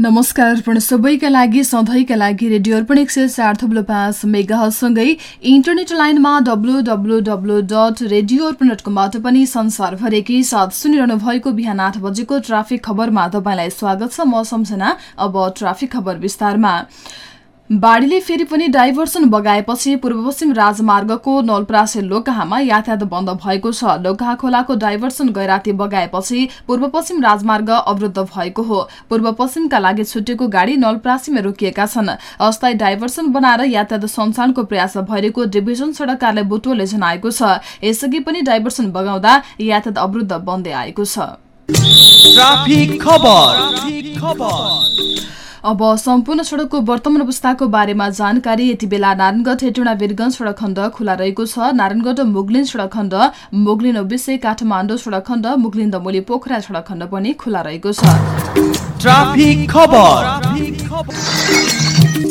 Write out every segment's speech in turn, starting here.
नमस्कार अर्पण। सबैका लागि सधैँका लागि रेडियो अर्पण एक सय चार थुप्लो पाँच मेगासँगै इन्टरनेट लाइनमा W W W dot radio Arpan dot कमबाट पनि संसारभरिकै साथ सुनिरहनु भएको बिहान आठ बजेको ट्राफिक खबरमा तपाईँलाई स्वागत छ। म सम्झना अब ट्राफिक खबर विस्तारमा। बाढीले फेरि पनि डाइभर्सन बगाएपछि पूर्व पश्चिम राजमार्गको नलप्रासे लोकहामा यातायात बन्द भएको छ। लोकहा खोलाको डाइभर्सन गैराती बगाएपछि पूर्व पश्चिम राजमार्ग अवरुद्ध भएको हो। पूर्व पश्चिमका लागि छुटेको गाडी नलप्रासीमा रोकिएका छन्। अस्थायी डाइभर्सन बनाएर यातायात सञ्चालनको प्रयास भइरहेको डिभिजन सड़क कार्यालय बुटोले जनाएको छ। यसअघि पनि डाइभर्सन बगाउँदा यातायात अवरुद्ध बन्दै आएको छ। अब सम्पूर्ण सड़कको वर्तमान अवस्थाको बारेमा जानकारी यति बेला नारायणगढ हेटौँडा वीरगंज सड़क खण्ड खुला रहेको छ। नारायणगढ मुगलिन सड़क खण्ड मुगलिन ओबिसे काठमाडौँ सड़क खण्ड मुगलिन दमोली पोखरा सड़क खण्ड पनि खुला रहेको छ।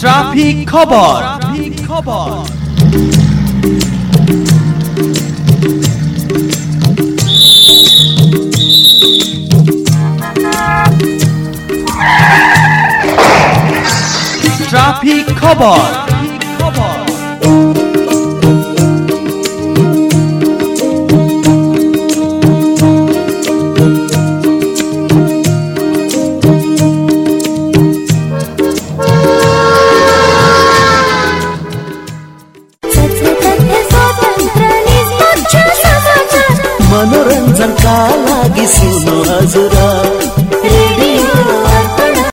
ट्राफिक खबर ट्राफिक खबर सम्झनका लागि सुन हजुर।